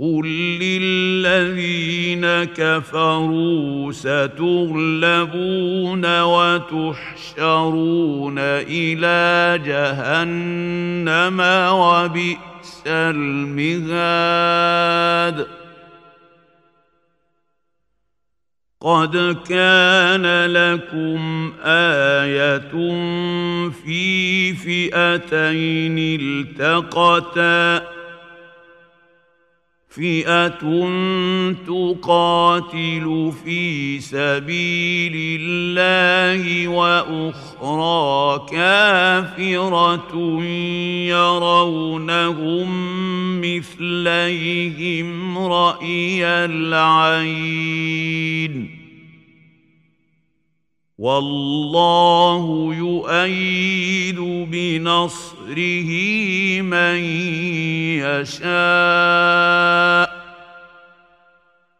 قل للذين كفروا ستغلبون وتحشرون إلى جهنم وبئس المهاد قد كان لكم إيه في فئتين التقتا فئه تقاتل في سبيل الله وأخرى كافره يرونهم مثليهم راي العين والله يؤيد بنصره من يشاء.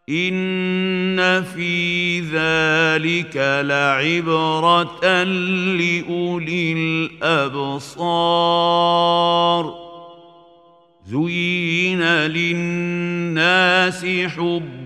إن في ذلك لعبرة لأولي الأبصار. زين للناس حب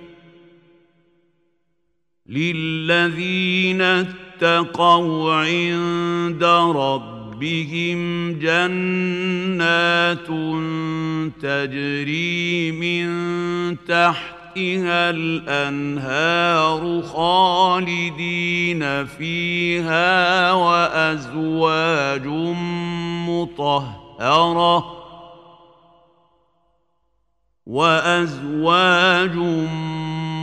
للذين اتقوا عند ربهم جنات تجري من تحتها الانهار خالدين فيها وازواج مطهره وازواج مطهره